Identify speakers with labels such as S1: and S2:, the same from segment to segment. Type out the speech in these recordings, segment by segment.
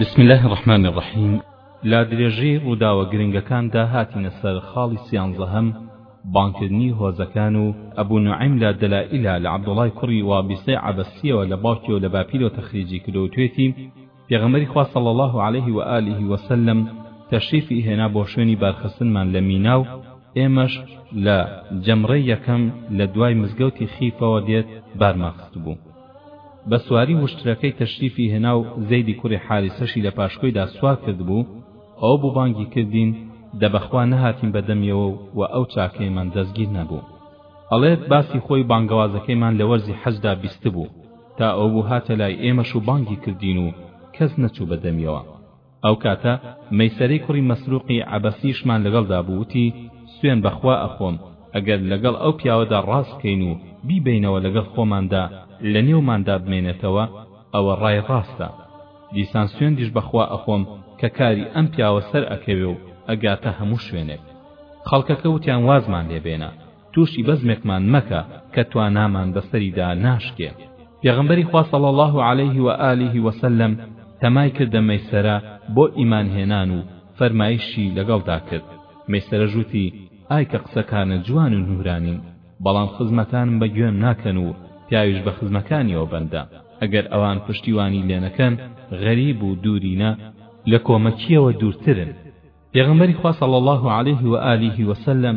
S1: بسم الله الرحمن الرحیم لە درێژەی ڕووداوە گرنگەکاندا هاتینە سەر خاڵی سیانزەهەم بانکردنی هۆزەکان و ئەبو نعیم لە دەلائیلا لە عەبدوڵای کوڕی وابیسەی عەبەسیەوە لە باوکی و لە باپیرەوە تەخریجی کردو توێتی پێغەمبەری خوا صلی الله علیه و آله و سلم تەشریفی هێنا بۆ شوێنی بارخستنمان لە مینا و ئێمەش لە جەمرەی یەکەم لە دوای مزگەوتی خیفەوە دێت بارمان خستبوو بە سواری وشترەکەی تەشریفی هێنا و زەیدی کوڕی حاریسەشی لە پاشکۆیدا سوار کردبوو، ئەوە بوو بانگی کردین، دە بەخوا نەهاتین بە دەمیەوە و و ئەو چاکەیەمان دەستگیر نەبوو. ئەڵێت، باسی خۆی بانگەوازەکەیمان لە وەرزی حەجدا بیستبوو، تا ئەوە بوو هاتە لای ئێمەش و بانگی کردین و کەس نەچوو بە دەمیەوە. ئەو کاتە مەیسەرەی کوڕی مەسروقی عەبەسیشمان لەگەڵدا بوو وتی، سوێن بە خوا ئەخۆم ئەگەر لەگەڵ ئەو پیاوەدا ڕاست بکەین و بیبەینەوە لەگەڵ خۆماندا لە نێوماندا بمێنێتەوە ئەوە ڕای ڕاستە. دیسان سوێندیش بە خوا ئەخۆم کە کاری ئەم پیاوە سەر ئەکەوێ و ئەگاتە هەموو شوێنێک. خەڵکەکە وتیان وازمان لێ بێنە. توشی بەزمێکمان مەکە کە توانامان بەسەریدا ناشکێ پێغەمبەری خوا صلی اللە علیه و آله و سلم تەمای کردە مەیسەرە بۆ ئیمان هێنان و فەرمایشی لەگەڵدا کرد مەیسەرەش وتی ئای کە قسەکانت جوان و نورانین بەڵام خزمەکانم بە گوێم ناکەن و پیاویش بە خزمەکانیەوە بەندە ئەگەر ئەوان پشتیوانی لێنەکەن غەریب و دوورینە لە کۆمەکیەوە دوورترن پێغەمبەری خوا صلی اللە علیه و آله و سلم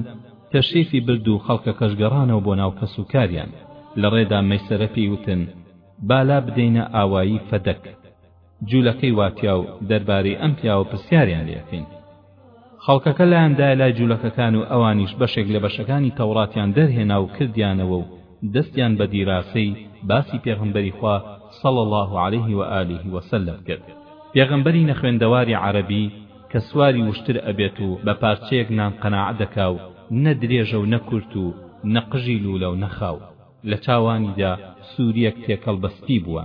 S1: تەشریفی برد و خەڵکەکەش گەڕانەوە بۆ ناو کەس و کاریان لە ڕێدا مەیسەرە پێی وتن با لا بدەینە ئاوایی فەدەک جولەکەی واتیا و دەربارەی ئەم پیاوە پرسیاریان لێ ئەکەین خەڵکەکە لایان دای لای جولەکەکان و ئەوانیش بەشێک لە بەشەکانی تەوڕاتیان دەرهێنا و کردیانەوە و دەستیان بە دیراسەی باسی پێغمبەری خوا صلی الله علیه و آله و سلم کرد پێغمبەری نەخوێندەواری عەرەبی کە سواری وشتر ئەبێت و بە پارچەیەک نان قەناعەت دەکا و نە درێژە و نە کورت و نە قژی لوولە و نە خاو. لە چاوانیدا سوورییەک تێکەڵ بە سپی بووە.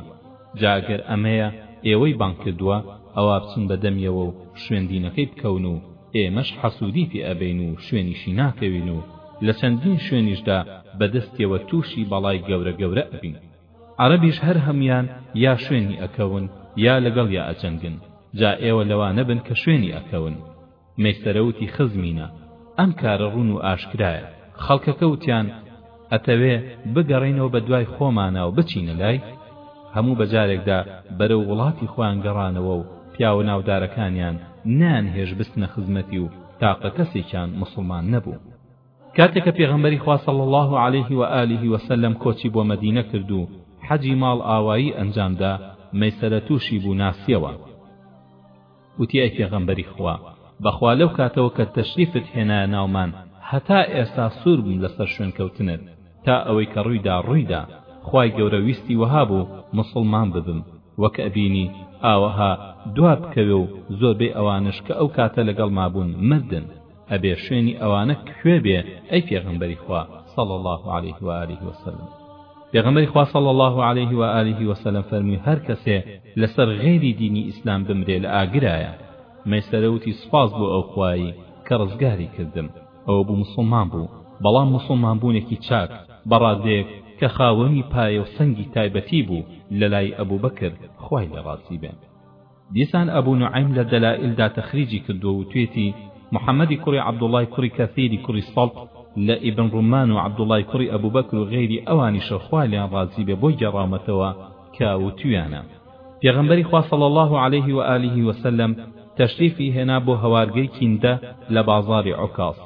S1: جا گەر ئەمەیە ئێوەی بانگ کردووە، ئەوا بچن بە دەمیەوە و شوێن دینەکەی بکەون و ئێمەش حەسوودی پێ ئەبەین و شوێنیشی ناکەوین و لە چەندین شوێنیشدا بە دەستیەوە تووشی بەڵای گەورە گەورە ئەبین. عەرەبیش هەر هەموویان یا شوێنی ئەکەون یا لەگەڵیا ئەجەنگن جا ئێوە لەوا نەبن کە شوێنی ئەکەون مەیسەرە وتی خزمینە ئەم کارە ڕوون و ئاشکرایە خەڵکەکە وتیان ئەتەوێ بگەڕێینەوە بە دوای خۆمانا و بچینە لای هەموو بە جارێکدا بەرەو وڵاتی خۆیان گەڕانەوە و پیاوە ناودارەکانیان نەیان هێشت بچنە خزمەتی و تاقە کەسێکیان موسڵمان نەبوو کاتێ کە پێغەمبەری خوا صلی اللە علیه و آله و سلم کۆچی بۆ مەدینە کرد و حەجی ماڵ ئاوایی ئەنجام دا مەیسەرە توشی بوو ناسیەوە وتی ئەی پێغەمبەری خوا بەخوا لەو کاتەوە کە تەشریفت هێنایە ناومان هەتا ئێستا سوور بووم لەسەر شوێن کەوتنت تا ئەوەی کە ڕوویدا ڕوویدا خوای گەورە ویستی وەها بوو موسڵمان ببم وەک ئەبینی ئاوەها دوا بکەوێ و زۆربەی ئەوانش کە ئەو کاتە لەگەڵ مابوون مردن ئەبێ شوێنی ئەوانە کوێ بێ ئەی پێغەمبەری خوا صلی اللە علیه و آله و سلم پێغەمبەری خوا صلی اللە علیه و آله و سلم فەرمووی هەر کەسێ لەسەر غەیری دینی ئیسلام بمرێ لە ئاگرایە مەیسەرە وتی سوپاس بۆ ئەو خوایی کە ڕزگاری کردم ئەوە بوو موسڵمان بوو بەڵام موسڵمان بوونێکی چاک بە ڕادەیەک کە خاوەنی پایە و سەنگی تایبەتی بوو لەلای ئەبوبەکر خوای لێ ڕازی بێ. دیسان ئەبو نوعەیم لە دەلائیلدا تەخریجی کردووە وتوێتی، محمدی کوڕی عبداللەی کوڕی کەثیری کوڕی سەڵت لە ئیبن ڕومان و عبداللەی کوڕی ئەبوبەکر و غەیری ئەوانیشە خوا لێیان ڕازی بێ بۆی گێڕاومەتەوە کە وتویانە پێغەمبەری خوا صلی اللە علیه و آله و سلم تەشریفی هێنا بۆ هەوارگەی کیندە لە بازاڕی عوکاظ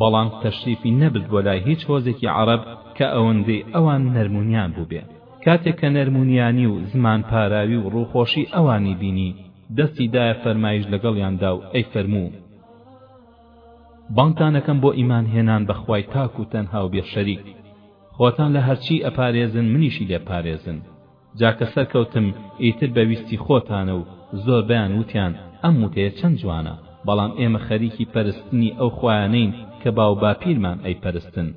S1: بەڵام تەشریفی نەبرد بۆ لای هیچ هۆزێکی عەڕەب کە ئەوەندەی ئەوان نەرمونیان بووبێ. کاتێ کە نەرمونیانی و زمان پاراوی و ڕووخۆشی ئەوانی بینی، دەستی دایە فەرمایش لەگەڵیاندا و ئەیفەرموو، بانگتان ئەکەم بۆ ئیمان هێنان بە خوای تاک و تەنها و بێ شەریک. خۆتان لە هەرچی ئەپارێزن منیشی لێ پارێزن. جا کە سەرکەوتم ئیتر بە ویستی خۆتانە و زۆربەیان وتیان ئەم وتەیە چەند جوانە، بەڵام ئێمە خەریکی پەرستنی ئەو خوایانەین کە باو باپیرمان ئەیپەرستن.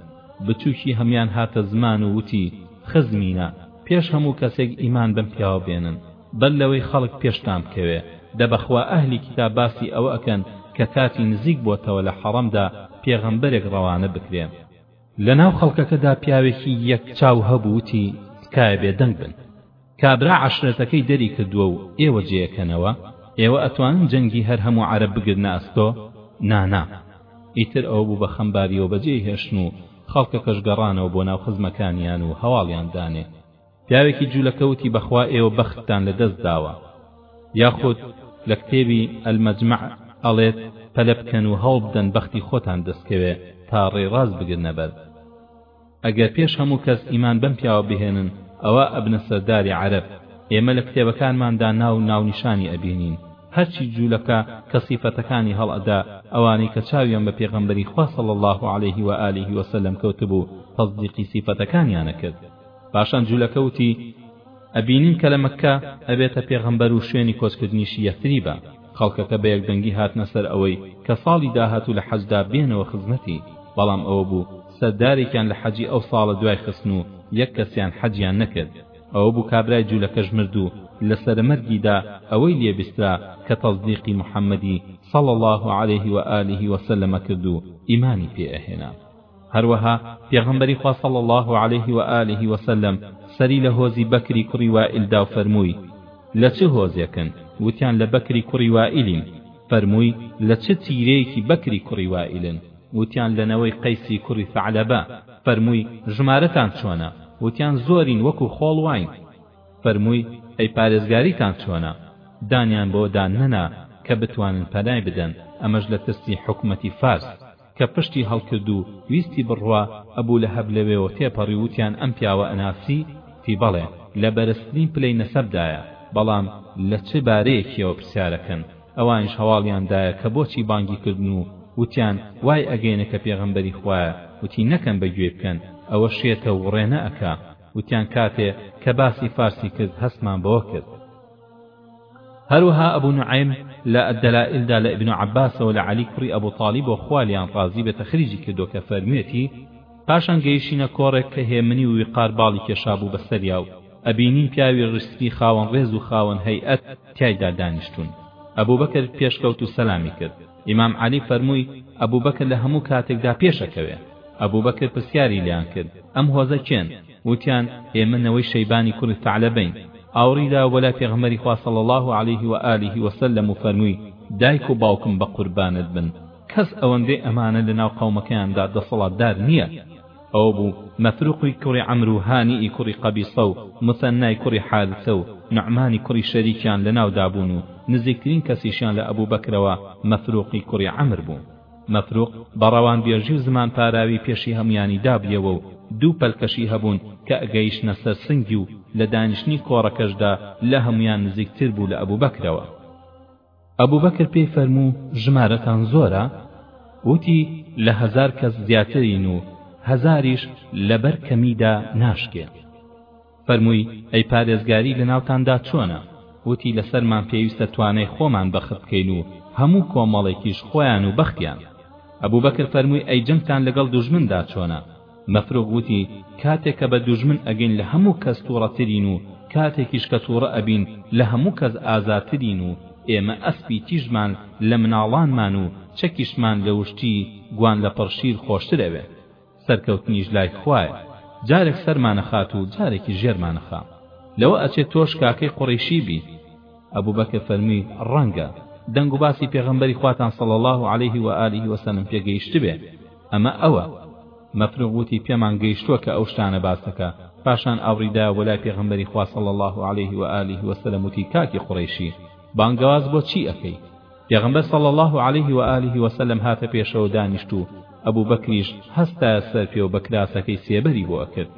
S1: بچووکی هەموان هاتە زمان و وتی، خزمینە! پێش هەموو کەسێک ئیمان بەم پیاوە بێنن، بەر لەوەی خەڵک پێشتان بکەوێ، دە بەخوا ئەهلی کیتاب باسی ئەوە ئەکەن کە کاتی نزیک بۆتەوە لە حەڕەمدا پێغەمبەرێک ڕەوانە بکرێ، لەناو خەڵکەکەدا پیاوێکی یەک چاو هەبوو وتی تکایە بێدەنگ بن کابرا عەشرەتەکەی دەری کردووە و ئێوە جێیەکەنەوە ئێوە ئەتوانن جەنگی هەر هەموو عەرەب بگرنە ئەستۆ نا نا ئیتر ئەوە بوو بە خەمباریەوە بەجێی هێشتن و خەڵکەکەش گەڕانەوە بۆ ناو خزمەکانیان و هەواڵیان دانێ پیاوێکی جولەکە وتی بەخوا ئێوە بەختتان لە دەست داوە یاخود لە کتێبی المجمع ئەڵێت پەلە بکەن و هەوڵبدەن بەختی خۆتان دەستکەوێ تا ڕێی ڕاست بگرنە بەر ئەگەر پێش هەموو کەس ئیمان بەم پیاوە بهێنن ئەوە ئەبنە سەرداری عەرەب ئێمە لە کتێبەکانماندا ناو ناونیشانی ئەبینین هەرچی جوولەکە کە سیفەتەکانی هەڵئەدا ئەوانەی کە چاویان بە پێغەمبەری خوا صلی الله علیه و آله وسلم کەوتبوو تەصدیقی سیفەتەکانیانە کرد پاشان جولەکە وتی ئەبینین کە لە مەککە ئەبێتە پێغەمبەر و شوێنی کۆچکردنیشی یەثریبە خەڵکەکە بە یەکدەنگی هاتنە سەر ئەوەی کە ساڵی داهاتوو لە حەجدا بێنەوە خزمەتی بەڵام ئەوە بوو سەردارێکیان لە حەجی ئەو ساڵە دوای خستن و یەک کەسیان حەجیان نەکرد ئەوە بوو کابرای جوولەکەش مرد و لە سەرمەرگیدا ئەوەی لێ بیسترا کە تەزدیقی محەممەدی صلی الله عليه و آله وسلم کرد و ئیمانی پێ ئەهێنا هەروەها پێغەمبەری خوا صلی اللە علیه و آله و سلم سەری لە هۆزی بەکری کوڕی وائیل دا و فەرمووی، لە چ هۆزێکن؟ وتیان لە بەکری کوڕی وائیلین، فەرمووی، لە چ تیرەیەکی بەکری کوڕی وائیلن؟ وتیان لە نەوەی قەیسی کوڕی ثعلبە، فەرمووی، ژمارەتان چۆنە؟ وتیان زۆرین وەکو خۆڵ واین، فەرمووی، ئەی پارێزگاریتان چۆنە؟ دانیان بەوەدا نەنا کە بتوانن پەنای بدەن، ئەمەش لە ترسی حکومەتی فارس. کە پشتی هەڵکرد و ویستی بڕوا ئەبو لەهەب لەوێوە تێپەڕی وتیان ئەم پیاوە ئەناسی؟ تی بەڵێ لە بەرزترین پلەی نەسەب دایە بەڵام لە چ بارەیەکیەوە پرسیارەکەن ئەوانیش هەواڵیان دایە کە بۆچی بانگی کردن و وتیان وای ئەگەینە کە پێغەمبەری خوایە وتی نەکەن بە گوێی بکەن ئەوە شێتە و وڕێنە ئەکا وتیان کاتێ کە باسی فارسی کرد هەستمان بەوە کرد. هەروەها ئەبو نوعەیم لە الدلائل دا لە ابن عباسەوە لە عەلی کوڕی ئەبو طالیب و خوا لێیان ڕازی بێ تەخریجی کردووە کە فەرموویەتی پاشان گەیشتینە کۆڕێک کە هێمنی و ویقار باڵی کێشابوو بە سەریا و ئەبینین پیاوی ڕیش سپی خاوەن ڕێز و خاوەن هەیئەت تیایدا دانیشتوون ئەبو بەکر پێش کەوت و سەلامی کرد ئیمام عەلی فەرمووی ئەبو بەکر لە هەموو کاتێکدا پێش ئەکەوێ ئەبو بەکر پرسیاری لێیان کرد ئەم هۆزە کێن وتیان، ئێمە نەوەی شەیبانی کوڕی ثعلەبەین. ئاوڕی دا و بۆ لای پێغەمبەری خوا صلی اللە علیه و آله و سلم و فەرمووی، دایک و باوکم بە قوربانت بن، کەس ئەوەندەی ئەمانە لە ناو قەومەکەیاندا دەسەڵاتدار نییە. ئەوە بوو مەفروقی کوڕی عەمر و هانیی کوڕی قەبیصە و مثنای کوڕی حارثە و نعمانی کوڕی شەریکیان لە ناو دابوون و نزیکترین کەسیشیان لە ئەبوبەکرەوە مەفروقی کوڕی عەمر بوو. مەفروق بە ڕەوانبێژی و زمانپاراوی پێشی هەمویانی دابیەوە و دوو پەلکەشی هەبوون کە ئەگەیشتنە سەر سنگی و لە دانیشتنی کۆڕەکەشدا لە هەمویان نزیکتر بوو لە ئەبوبەکرەوە. ئەبوبەکر پێی فەرموو ژمارەتان زۆرە؟ وتی، لە هەزار کەس زیاترین و هەزاریش لەبەر کەمیدا ناشکێ. فەرمووی، ئەی پارێزگاری لە ناوتاندا چۆنە؟ وتی، لەسەرمان پێویستە توانای خۆمان بەخت بکەین و هەموو کۆمەڵێکیش خۆیان و بەختیان. ئەبوبەکر فەرمووی، ئەی جەنگتان لەگەڵ دوژمندا چۆنە؟ مەفروغ وتی، کاتێک کە بە دوژمن ئەگەین لە هەموو کەس توڕەترین و کاتێکیش کە توڕە ئەبین لە هەموو کەس ئازاترین و ئێمە ئەسپی تیژمان لە مناڵانمان و چەکیشمان لە وشتی گوان لە پڕ شیر خۆشتر ئەوێ. سەرکەوتنیش لای خوایە جارێک سەرمانەخات و جارێکیش ژێرمانەخا لەوە ئەچێ تۆش کاکەی قوڕەیشی بی ئەبوبەکر فەرموی ڕەنگە دەنگ و باسی پێغەمبەری خواتان صلی اللە علیه و آله و سلم پێ گەیشتبێ ئەمە ئەوە مەفروغ وتی پێمان گەیشتووە کە ئەو شتانە باس دەکا پاشان ئاوڕیدایە بۆ لای پێغەمبەری خوا صلی اللە علیه و آله و سلم وتی کاکی قوڕەیشی بانگەواز بۆ چی ئەکەی پێغەمبەر صلی الله علیه و آله و سلم هاتە پێشەوە دانیشت و ئەبو بەکریش هەستایە سەر پێ و بە کراسەکەی سێبەری بۆ ئەکرد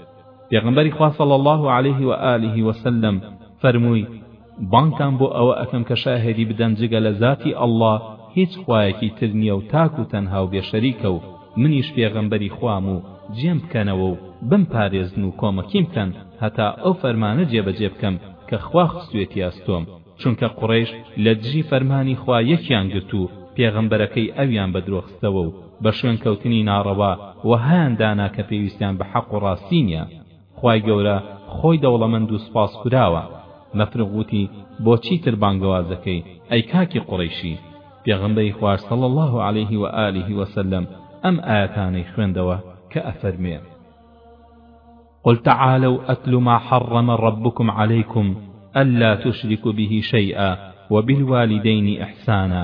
S1: پێغەمبەری خوا صلی الله علیه و آله و سلم فەرمووی بانگتان بۆ ئەوە ئەکەم کە شاهێدی بدەن جگە لە زاتی ئەڵڵا هیچ خوایەکی تر نییە و تاک و تەنها و بێشەریکە و منیش پێغەمبەری خوام و جێم بکەنەوە و بمپارێزن و کۆمەکیم کەن هەتا ئەو فەرمانە جێبەجێ بکەم کە خوا خستوێتی ئەستۆم، چونکە قوڕەیش لە دژی فەرمانی خوا یەکیان گرت و پێغەمبەرەکەی ئەویان بە درۆ خستەوە و بە شوێنکەوتنی ناڕەوا وەهایان دانا کە پێویستیان بە حەق و ڕاستی نیە. خوای گەورە خۆی دەوڵەمەند و سوپاس کوراوە، مەفروق وتی، بۆ چیتر بانگەواز دەکەی ئەی کاکی قوڕەیشی؟ پێغەمبەری خوا صلی اللە علیه و آله و سلم ئەم ئایەتانەی خوێندەوە کە ئەفەرموێ. قل تعالوا اتل ما حرم ربکم علیکم الا تشرکوا به شیئا وبالوالدین احسانا،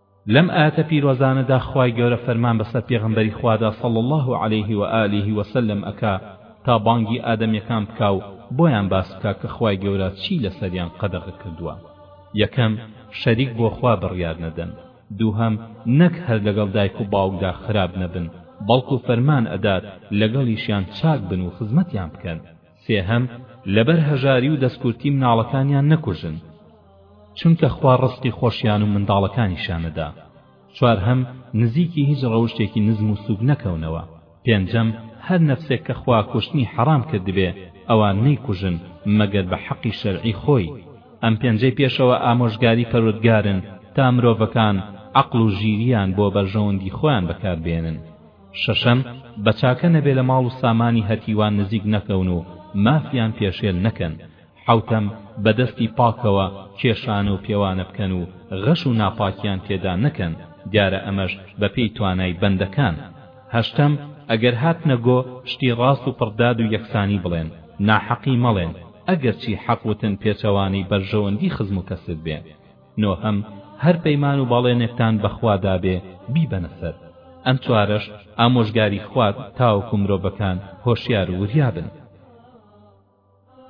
S1: لەم ئایەتە پیرۆزانەدا خوای گەورە فەرمان بەسەر پێغەمبەری خوادا صلی اللە علیه و آله و سلم ئەکا تا بانگی ئادەمیەکان بکا و بۆیان باس بکا کە خوای گەورە چی لەسەریان قەدەغە کردووە یەکەم شەریک بۆ خوا بڕیار نەدەن دووهەم نەک هەر لەگەڵ دایک و باوکدا خراپ نەبن بەڵکو فەرمان ئەدات لەگەڵیشیان چاک بن و خزمەتیان بکەن سێهەم، لەبەر هەژاری و دەستکورتی مناڵەکانیان نەکوژن، چونکە خوا ڕزقی خۆشیان و منداڵەکانیشیان نەدا. چوارهەم، نزیکی هیچ ڕەوشتێکی نزم و سووک نەکەونەوە. پێنجەم، هەر نەفسێک کە خوا کوشتنی حەڕام کردبێ، ئەوا نەیکوژن مەگەر بە حەقی شەرعی خۆی. ئەم پێنجەی پێشەوە ئامۆژگاری پەروەردگارن تا مرۆڤەکان عەقڵ و ژیرییان بۆ بەرژەوەندی خۆیان بەکار بێنن. شەشەم، بە چاکە نەبێ لە ماڵ و سامانی هەتیوان نزیک نەکەون و مافیان پێشێل نەکەن. حەوتەم، بە دەستی پاکەوە کێشانە و پێوانە بکەن و غەش و ناپاکیان تێدا نەکەن، دیارە ئەمەش بە پێی توانای بەندەکان. هەشتەم، ئەگەر هاتنە گۆ، شتی ڕاست و پڕ داد و یەکسانی بڵێن، ناحەقی مەڵێن، ئەگەرچی حەق وتن پێچەوانەی بەرژەوەندی خزم و کەست بێ. نۆهەم، هەر پەیمان و بەڵێنێکتان بە خوا دابێ بیبەنە سەر. ئەم چوارەش ئامۆژگاری خوات تاوەکو مرۆڤەکان هۆشیار و وریا بن.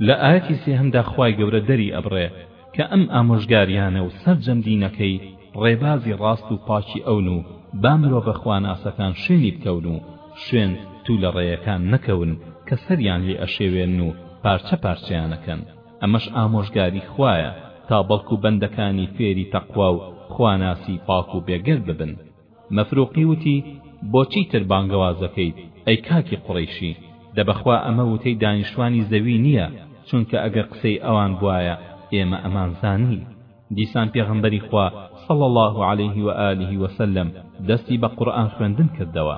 S1: لە ئایەتی سێهەمدا خوای گەورە دەری ئەبڕێ کە ئەم ئامۆژگاریانە و سەرجەم دینەکەی ڕێبازی ڕاست و پاکی ئەون و با مرۆڤە خواناسەکان شوێنی بکەون و شوێن تولەڕێیەکان نەکەون کە سەریان لێ ئەشێوێنن و پارچە پارچەیان ئەکەن. ئەمەش ئامۆژگاری خوایە تا بەڵکو بەندەکانی فێری تەقوا و خواناسی پاک و بێگەرد ببن. مەفروقی وتی، بۆچی تر بانگەواز دەکەیت، ئەی کاکی قوڕەیشی؟ دە بەخوا ئەمە وتەی دانیشتوانی زەوی نییە، چونکە ئەگەر قسەی ئەوان بوایە ئێمە ئەمانزانی. دیسان پێغەمبەری خوا، صلی اللە علیه و آله و سلم، دەستی بە قورئان خوێندن کردەوە.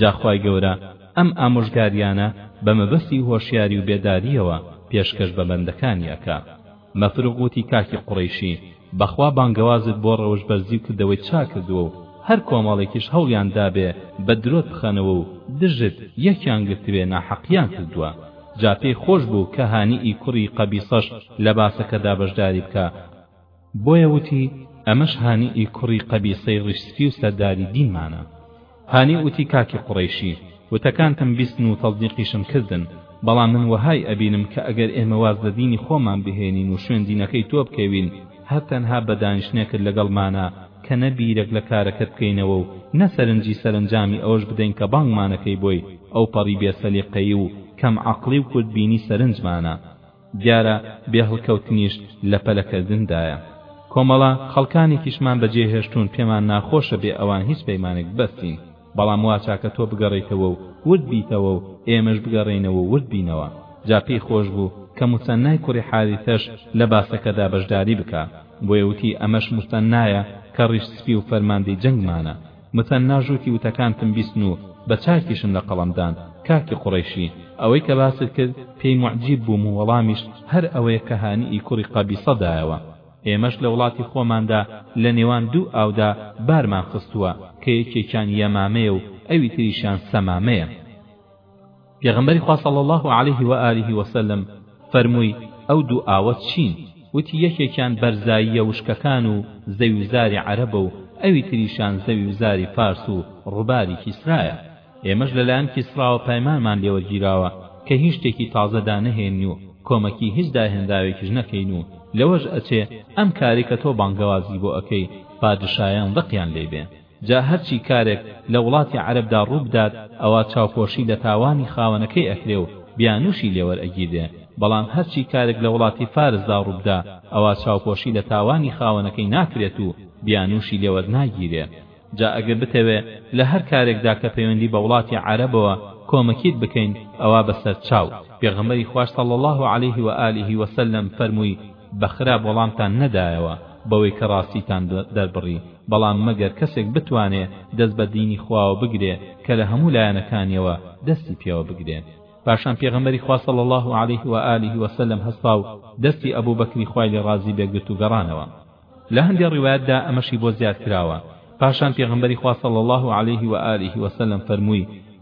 S1: جا خوای گەورە ئەم ئامۆژگاریانە بە مەبەستی هۆشیاری و بێداریەوە پێشکەش بە بەندەکانی ئەکا مەفروغ وتی کاکی قوڕەیشی بەخوا بانگەوازت بۆ ڕەوشت بەرزی و کردەوەی چاک کردووە و هەر کۆمەڵێکیش هەوڵیان دابێ بە درۆت بخەنەوە و دژت یەکیان گرتبێ ناحەقیان کردووە جا پێی خۆش بوو کە هانی ی کوڕی قەبیسەش لە باسەکەدا بەشداری بکا بۆیە وتی ئەمەش هانی ی کوڕی قەبیسەی ڕیش سپی و سەرداری دینمانە هانی وتی کاکی قوڕەیشی وتەکانتم بیستن و تەزدیقیشم کردن بەڵام من وەهای ئەبینم کە ئەگەر ئێمە واز لە دینی خۆمان بهێنین و شوێن دینەکەی تۆ بکەوین هەر تەنها بە دانیشتنێکت لەگەڵمانا کە نە بیرەک لە کارەکەت بکەینەوە و نە سەرنجی سەرەنجامی ئەوەش بدەین کە بانگمانەکەی بۆی ئەوپەڕی بێ سەلیقەیی و کەم عەقڵی و کورت بینی سەرنجمانە دیارە بێ هەڵکەوتنیش لە پەلەکردندایە. کۆمەڵە خەڵکانێکیشمان بەجێهێشتوون پێمان ناخۆشە بێ ئەوان هیچ پەیمانێک ببەستین، بەڵام وا چاکە تۆ بگەڕێیتەوە و ورد بیتەوە و ئێمەش بگەڕێینەوە و ورد بینەوە. جا پێی خۆش بوو کە موسەننای کوڕی حاریثەش لە باسەکەدا بەشداری بکا، بۆیە وتی ئەمەش موسەننایە کە ڕیش سپی و فەرماندەی جەنگمانە. متەن ناژۆکی وتەکانتم بیستن و بە چاکیشم لە قەڵەم دان کاکی قوڕەیشی، ئەوەی کە باست کرد پێی موعجیب بووم و وەڵامیشت هەر ئەوەیە کە هانی ی کوڕی قەبیسە دایەوە. ئێمەش لە وڵاتی خۆماندا لە نێوان دوو ئاودا بارمان خستووە کە یەکێکیان یەمامەیە و ئەوی تریشیان سەمامەیە. پێغەمبەری خوا صلی اللە علیه و آله و سلم فەرمووی، ئەو دوو ئاوە چین؟ وتی، یەکێکیان بەرزاییە وشکەکان و زەوی و زاری عەرەبە و ئەوی تریشیان زەوی و زاری فارس و ڕوباری کیسرایە، ئێمەش لەلایەن کیسراوە پایمانمان لێوەرگیراوە کە هیچ شتێکی تازە دانەهێنین و کۆمەکی هیچ داهێنراوێکیش نەکەین و لەوەش ئەچێ ئەم کارەی کە تۆ بانگەوازی بۆ ئەکەی پادشایان ڕقیان لێی بێ. جا هەرچی کارێک لە وڵاتی عەرەبدا ڕووبدات ئەوا چاوپۆشی لە تاوانی خاوەنەکەی ئەکرێ و بیانووشی لێوەرئەگیررێ بەڵام هەرچی کارێک لە وڵاتی فارسدا ڕووبدا ئەوا چاوپۆشی لە تاوانی خاوەنەکەی ناکرێت و بیانووشی لێوەرناگیرێ جا ئەگەر بتەوێ لە هەر کارێکدا کە پەیوەندی بە وڵاتی عەرەبەوە کۆمەکیت بکەین ئەوا بەسەرچاو پێغەمبەری خواش صلی اللە علیه و آله و سلم فەرمووی بە خراپ وەڵامتان نەدایەوە بەوەی کە ڕاستیتان دەربڕی، بەڵام مەگەر کەسێک بتوانێ دەست بە دینی خواوە بگرێ کە لە هەموو لایەنەکانیەوە دەستی پێوە بگرێ. پاشان پێغەمبەری خوا صلی اللە علیه و آله و سلم هەستا و دەستی ئەبوبەکری خوای لێ ڕازی بێ گرت و گەڕانەوە. لە هەندێ ڕیوایەتدا ئەمەشی بۆ زیاد کراوە، پاشان پێغەمبەری خوا صلی اللە علیه و آله و سلم فەرمووی،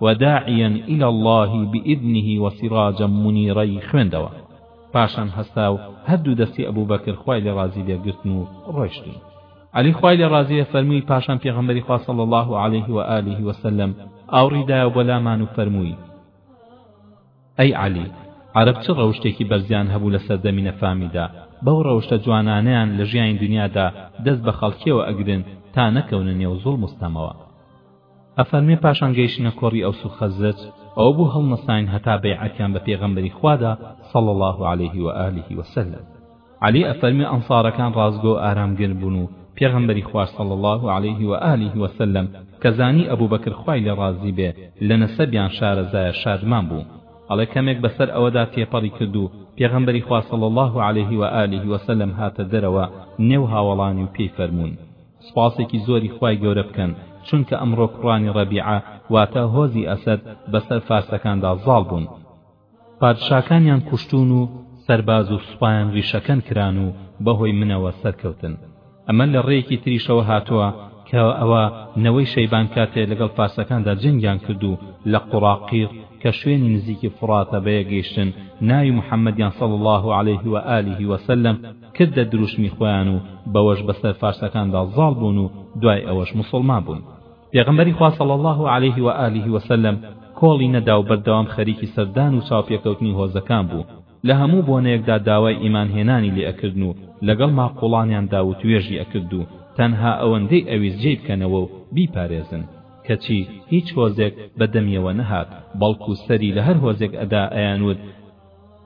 S1: وداعیا الی اللە بئذنه وسراجا منیرەی خوێندەوە پاشان هەستا و هەردوو دەستی ئەبوبەکر خوای لێ ڕازی بێ گرتن و ڕۆیشتن عەلی خوای لێ ڕازی بێ فەرمووی پاشان پێغەمبەری خوا صلی اللە علیه و آله وسلم ئاوڕی دایەوە بۆ لامان و فەرمووی ئەی عەلی عەرەب چ ڕەوشتێکی بەرزیان هەبوو لە سەردەمی نەفامیدا بەو ڕەوشتە جوانانەیان لە ژیانی دنیادا دەست بە خەڵکیەوە ئەگرن تا نەکەونە نێو زوڵم و ستەمەوە ئەفەرمێ پاشان گەیشتنە کۆڕی ئەوس و خەزرەج ئەوە بوو هەڵنەساین هەتا بەیعەتیان بە پێغەمبەری خوادا صلی اللە علیه و آله و سلم عەلی ئەفەرمێ ئەنصارەکان ڕاستگۆ و ئارامگر بوون و پێغەمبەری خواش صلی اللە علیه و آله و سلم کە زانی ئەبوبەکر خوای لێ ڕازی بێ لە نەسەبیان شارەزایە شادمان بوو ئەڵێ کەمێک بەسەر ئەوەدا تێپەڕی کرد و پێغەمبەری خوا صلی اللە علیه و آله و سلم هاتە دەرەوە نێو هاوەڵانی و پێی فەرموون سوپاسێکی زۆری خوای گەورە بکەن چونکە ئەمڕۆ کوڕانی ڕەبیعە واتە هۆزی ئەسەد بەسەر فارسەکاندا زاڵ بوون پادشاکانیان کوشتوون و سەرباز و سوپایان ڕیشەکەن کران و بەهۆی منەوە سەرکەوتن ئەمە لە ڕێیەکی تریشەوە هاتووە کە ئەوە نەوەی شەیبان کاتێ لەگەڵ فارسەکاندا جەنگیان کرد و لە قوڕاقیڕ کە شوێنی نزیکی فوڕاتە بەیەک گەیشتن ناوی محەمەدیان صلی اللە علیه و آله و سلم کردە دروشمی خۆیان و بەوەش بەسەر فارسەکاندا زاڵ بوون و دوای ئەوەش موسڵمان بوون پێغەمبەری خوا صلی اللە علیه و آله و سلم کۆڵی نەدا و بەردەوام خەریکی سەردان و چاوپێکەوتنی هۆزەکان بوو لە هەموو بۆنەیەکدا داوای ئیمان هێنانی لێ ئەکردن و لەگەڵ ماقوڵانیاندا وتوێژی ئەکرد و تەنها ئەوەندەی ئەویست جێی بکەنەوە و بیپارێزن کەچی هیچ هۆزێک بە دەمیەوە نەهات بەڵکو سەری لە هەر هۆزێک ئەدا ئەیانوت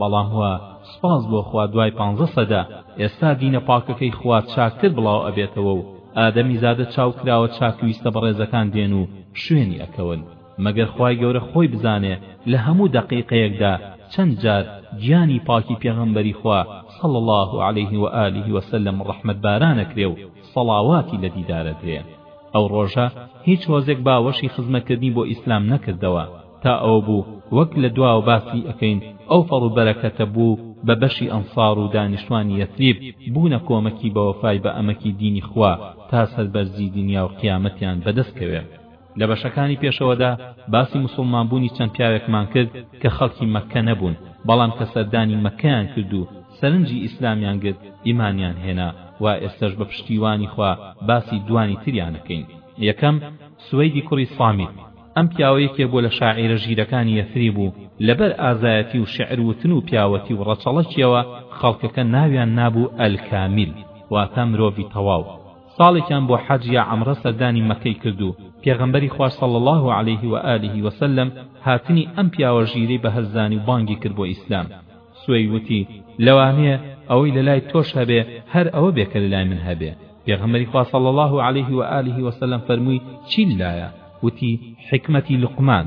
S1: بەڵام هوە سوپاس بۆ خوا دوای پانزە سەدە ئێستا دینە پاکەکەی خوا چاکتر بڵاو ئەبێتەوە و ئادەمی زادە چاو کراوە چاکویستە بەڕێزەکان دێن و شوێنی ئەکەون مەگەر خوای گەورە خۆی بزانێ لە هەموو دەقیقەیەکدا چەند جار گیانی پاکی پێغەمبەری خوا صلی اللە علیه و آله و سلم ڕەحمەت باران ئەکرێ و صەڵاواتی لە دیدار ئەدرێ ئەو ڕۆژە هیچ هۆزێک باوەشی خزمەتکردنی بۆ ئیسلام نەکردەوە تا ئەوە بوو وەک لە دواوە باسی ئەکەین ئەو فەڕ و بەرەکەتە بوو بە بەشی ئەنسار و دانیشتوانی یەسریب بوونە کۆمەکی بە وەفای بە ئەمەکی دینی خوا تا سەربەرزی دنیا و قیامەتیان بەدەست کەوێ لە بەشەکانی پێشەوەدا باسی موسوڵمان بوونی چەند پیاوێکمان کرد کە خەڵکی مەککە نەبوون بەڵام کە سەردانی مەککەیان کرد و سەرنجی ئیسلامیان گرت ئیمانیان هێنا وا ئێستەش بە پشتیوانی خوا باسی دوانی تریان ئەکەین یەکەم سوەیدی کوڕی سامیت ئەم پیاوە یەکێ بووە لە شاعیرە ژیرەکانی یەسریب و لەبەر ئازایەتی و شیعر وتن و پیاوەتی و ڕەچەڵەکییەوە خەڵکەکە ناویان نابوو ئەلکامیل واتە مرۆڤی تەواو. ساڵێکیان بۆ حەج یا عەمڕە سەردانی مەککەی کرد و پێغەمبەری خواش صلی اللە علیه و آله و سلم هاتنی ئەم پیاوە ژیرەی بەهەست زانی و بانگی کرد بۆ ئیسلام. سوەی وتی، لەوانەیە ئەوەی لەلای تۆش هەبێ هەر ئەوە بێ کە لەلای من هەبێ. پێغەمبەری خوا صلی اللە علیه و آله و سلم فەرمووی، چی للایە؟ وتی، حیکمەتی لوقمان.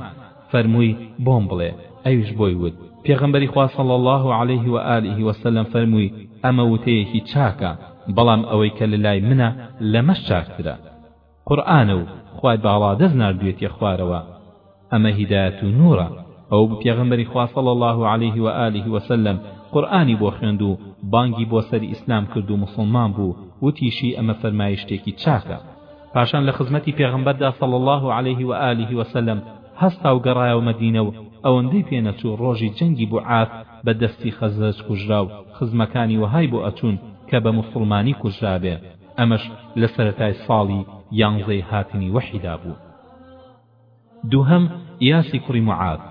S1: فەرمووی، بۆم بڵێ. ئەویش بۆی وت. پێغەمبەری خوا صلی اللە علیه و آله و سلم فەرمووی، ئەمە وتەیەکی چاکە، بەڵام ئەوەی کە لەلای منە لەمەش چاکترە. قورئانە و خوای باڵادەست ناردویەتیە خوارەوە ئەمە هیدایەت و نورە ئەو بپێغەمبەری خوا صلی اللە علیه و آله و سلم قورئانی بۆ خوێند و بانگی بۆ سەر ئیسلام کرد و موسڵمان بوو وتیشی ئەمە فەرمایشتێکی چاکە پاشان لە خزمەتی پێغەمبەردا صلی اللە علیه و آله و سلم هەستا و گەڕایەوە مەدینە و ئەوەندەی پێ نەچوو ڕۆژی جەنگی بوعاث بە دەستی خەزرەج کوژرا و خزمەکانی وەهای بۆ ئەچوون کە بە موسڵمانی کوژرابێ ئەمەش لە سەرەتای ساڵی یانزەی هاتنی وەحیدا بوو دووهەم ئیاسی کوڕی معاذ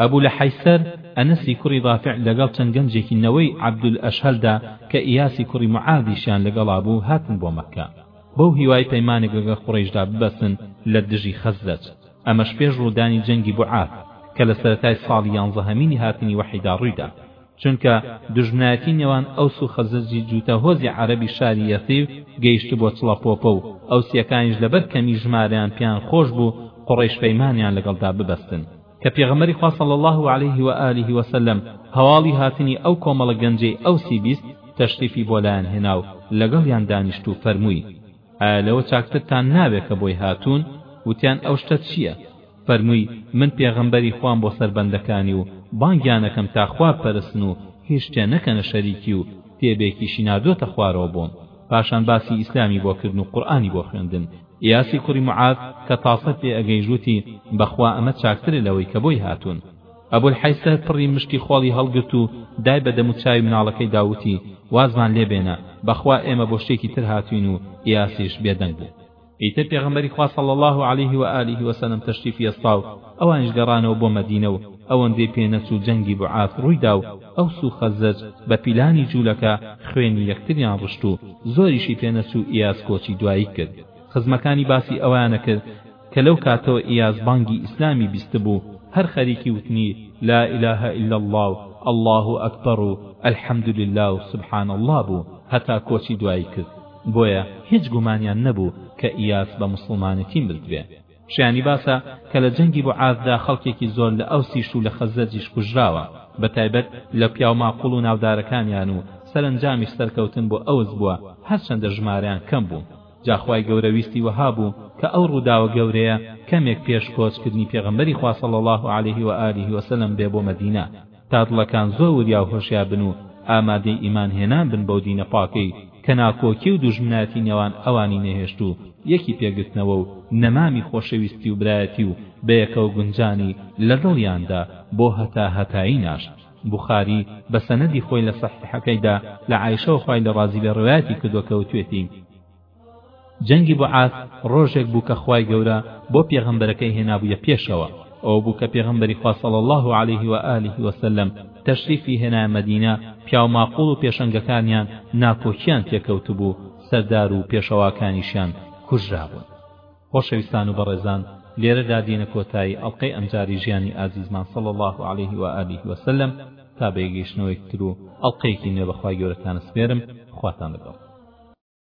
S1: ئەبو لە حەیسەر ئەنەسی کوڕی ڕافع لەگەڵ چەند گەنجێکی نەوەی عەبدول ئەشهەلدا کە ئیاسی کوڕی معاذیشیان لەگەڵا بوو هاتن بۆ مەککە بەو هیوای پەیمانێک لەگەڵ قوڕەیشدا ببەسن لە دژی خەزرەج ئەمەش پێش ڕوودانی جەنگی بوعاث کە لە سەرەتای ساڵی یانزەهەمینی هاتنی وەحیدا ڕوویدا چونکە دوژمنایەتی نێوان ئەوس و خەزرجی جووتە هۆزی عەرەبی شاری یەسیف گەیشتبووە چڵەپۆپە و ئەوسیەکانیش لەبەر کەمی ژمارەیان پێیان خۆش بوو قوڕەیش پەیمانیان لەگەڵدا ببەستن کە پێغەمبەری خوا صلی اللە علیه و آله و سلم هەواڵی هاتنی ئەو کۆمەڵە گەنجەی ئەوسی بیست تەشریفی بۆ لایان هێنا و لەگەڵیان دانیشت و فەرمووی ئایا لەوە چاکترتان ناوێ کە بۆی هاتوون؟ وتیان، ئەو شتە چییە؟ فەرمووی، من پێغەمبەری خوام بۆ سەر بەندەکانی و بانگیان ئەکەم تا خوا بپەرستن و هیچ شتێ نەکەنە شەریکی و کتێبێکیشی ناردۆتە خوارەوە بۆم، پاشان باسی ئیسلامی بۆ کردن و قورئانی بۆ خوێندن، ئیاسی کوڕی معاذ کە تاسە پێ ئەگەیشت وتی، بەخوا ئەمە چاکترە لەوەی کە بۆی هاتوون. ئەبولحەیسە پڕی مشکی خۆڵی هەڵگرت و دای بە دەموچاوی مناڵەکەیدا وتی، وازمان لێ بێنە، بەخوا ئێمە بۆ شتێکی تر هاتووین و ئیاسیش بێدەنگ بوو. ئیتر پێغەمبەری خوا صلی اللە علیه و آله و سلم تەشریفی هێستا و ئەوانیش گەڕانەوە بۆ مەدینە و ئەوەندەی پێ نەچوو جەنگی بعاث ڕوویدا و ئەوس و خەزرەج بە پیلانی جوولەکە خوێنی یەکتریان ڕشت و زۆریشی پێ نەچوو ئیاس کۆچی دوایی کرد خزمەکانی باسی ئەویان ئەکرد کە لەو کاتەوە ئیاز بانگی ئیسلامی بیستبوو هەر خەریکی وتنی لا الە الا اللە و اللە اکبر و الحمدللە و سبحان اللە بوو هەتا کۆچی دوایی کرد بۆیە هیچ گومانیان نەبوو کە ئیاس بە موسڵمانێتی مردبێ شایانی باسە کە لە جەنگی بوعاثدا خەڵکێکی زۆر لە ئەوسیش و لە خەزرەجیش کوژراوە بە تایبەت لە پیاو ماقوڵ و ناودارەکانیان و سەرەنجامیش سەرکەوتن بۆ ئەوس بووە هەرچەندە ژمارەیان کەم بوو جا خوای گەورە ویستی وەها بوو کە ئەو ڕووداوە گەورەیە کەمێک پێش کۆچ کردنی پێغەمبەری خوا صلی اللە علیه و آله و سلم بێ بۆ مەدینە تا دڵەکان زۆر وریا و هۆشیار بن و ئامادەی ئیمان هێنان بن بەو دینە پاکەی کە ناکۆکی و دوژمنایەتی نێوان ئەوانی نەهێشت و یەکی پێگرتنەوە و نەمامی خۆشەویستی و برایەتی و بەیەکەوە گونجانی لە دڵیاندا بۆ هەتا هەتایی ناشت. بوخاری بە سەنەدی خۆی لە سەحیحەکەیدا لە عائیشەوە خوای لێ ڕازی بێ ڕەوایەتی کردووە کە وتوێتی، جەنگی بوعاث ڕۆژێک بوو کە خوای گەورە بۆ پێغەمبەرەکەی هێنابوویە پێشەوە ئەوە بوو کە پێغەمبەری خوا صلی اللە علیه و آله و سلم تەشریفی هێنایە مەدینە پیاو ماقوڵ و پێشەنگەکانیان ناکۆکیان تێکەوتبوو سەردار و پێشەواکانیشیان کوژرابوون خۆشەویستان و بەڕێزان لێرەدا دێنە کۆتایی ئەڵقەی ئەمجاری ژیانی ئازیزمان صلی اللە علیه و آله و سلم تا بەیەکگەیشتنەوەیەکتر و ئەڵقەیەکی نوێ بەخوای گەورەتان ئەسپێرم خواتان لەگەڵ